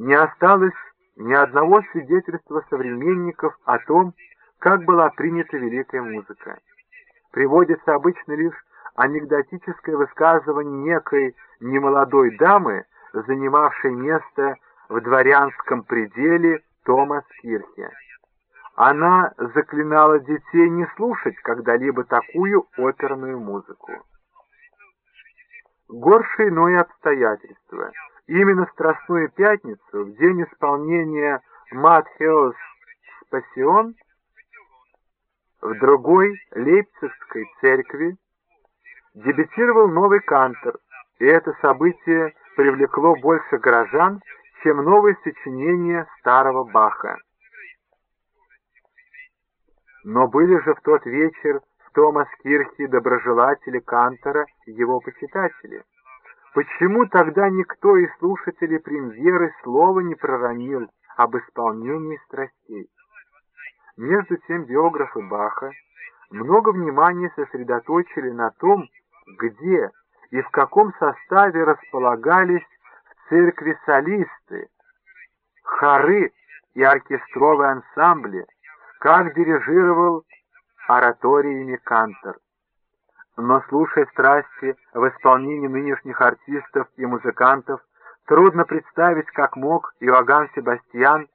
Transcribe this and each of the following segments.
Не осталось ни одного свидетельства современников о том, как была принята великая музыка. Приводится обычно лишь анекдотическое высказывание некой немолодой дамы, занимавшей место в дворянском пределе Томас Кирхе. Она заклинала детей не слушать когда-либо такую оперную музыку. Горше иное обстоятельство. Именно Страстную Пятницу, в день исполнения Матхеос Спасион, в другой Лейпцигской церкви дебютировал новый кантор, и это событие привлекло больше горожан, чем новое сочинение старого Баха. Но были же в тот вечер в Томас-Кирхе доброжелатели Кантора и его почитатели. Почему тогда никто из слушателей премьеры слова не проронил об исполнении страстей? Между тем биографы Баха много внимания сосредоточили на том, где и в каком составе располагались в церкви солисты, хоры и оркестровые ансамбли, как дирижировал ораториями Кантор. Но слушая страсти в исполнении нынешних артистов и музыкантов, трудно представить, как мог Иоганн Себастьян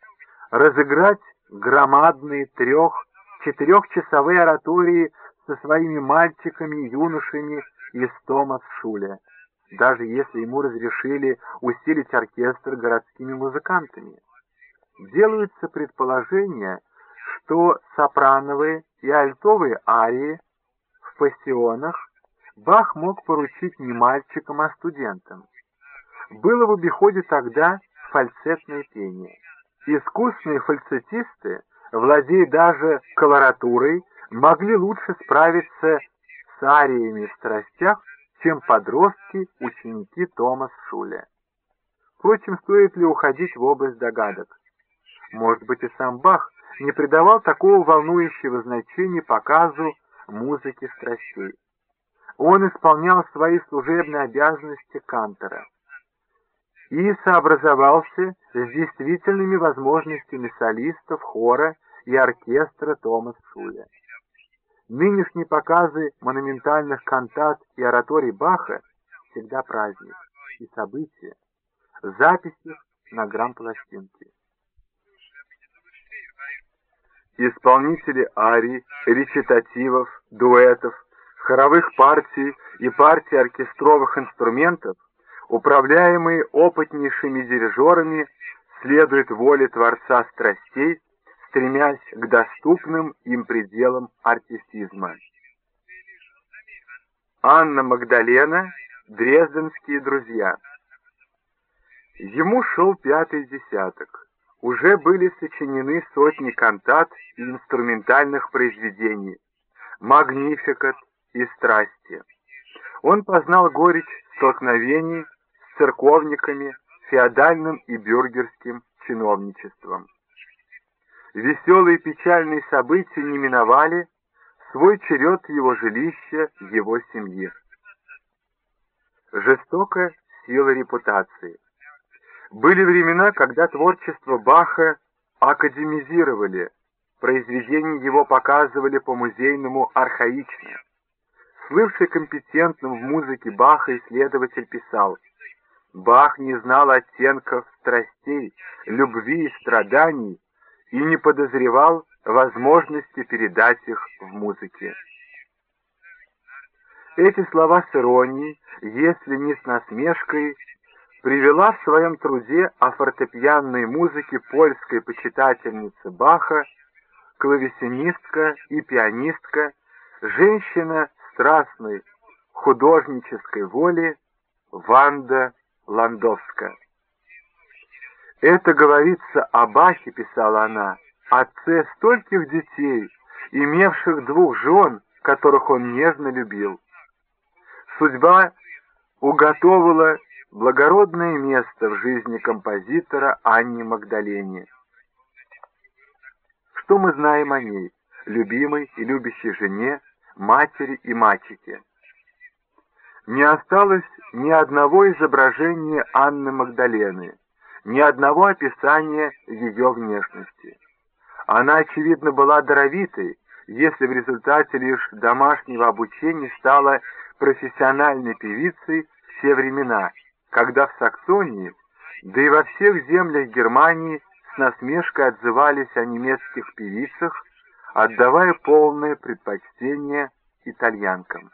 разыграть громадные трех-четырехчасовые оратории со своими мальчиками юношами из Томас Шуля, даже если ему разрешили усилить оркестр городскими музыкантами. Делаются предположения, что сопрановые и альтовые арии в пассионах Бах мог поручить не мальчикам, а студентам. Было в обиходе тогда фальцетное пение. Искусные фальцетисты, владея даже колоратурой, могли лучше справиться с ариями в страстях, чем подростки, ученики Томас Шуля. Впрочем, стоит ли уходить в область догадок? Может быть, и сам Бах не придавал такого волнующего значения показу музыки страстей. Он исполнял свои служебные обязанности кантора и сообразовался с действительными возможностями солистов, хора и оркестра Томас Шуля. Нынешние показы монументальных кантат и ораторий Баха всегда праздник и события, записи на грамм-пластинке. Исполнители арий, речитативов, дуэтов, хоровых партий и партий оркестровых инструментов управляемые опытнейшими дирижерами, следуют воле Творца страстей, стремясь к доступным им пределам артистизма. Анна Магдалена, Дрезденские друзья. Ему шел пятый десяток. Уже были сочинены сотни кантат и инструментальных произведений, магнификат и страсти. Он познал горечь столкновений церковниками, феодальным и бюргерским чиновничеством. Веселые и печальные события не миновали свой черед его жилища, его семьи. Жестоко сила репутации. Были времена, когда творчество Баха академизировали, произведения его показывали по-музейному архаично. Слывший компетентным в музыке Баха исследователь писал – Бах не знал оттенков страстей, любви и страданий и не подозревал возможности передать их в музыке. Эти слова с иронией, если не с насмешкой, привела в своем труде о фортепианной музыке польской почитательницы Баха, клавесинистка и пианистка, женщина страстной художнической воли Ванда Ландовска. «Это говорится о Бахе», — писала она, — «отце стольких детей, имевших двух жен, которых он нежно любил. Судьба уготовила благородное место в жизни композитора Анни Магдалене. Что мы знаем о ней, любимой и любящей жене, матери и мачехе? Не осталось ни одного изображения Анны Магдалены, ни одного описания ее внешности. Она, очевидно, была даровитой, если в результате лишь домашнего обучения стала профессиональной певицей все времена, когда в Саксонии, да и во всех землях Германии с насмешкой отзывались о немецких певицах, отдавая полное предпочтение итальянкам.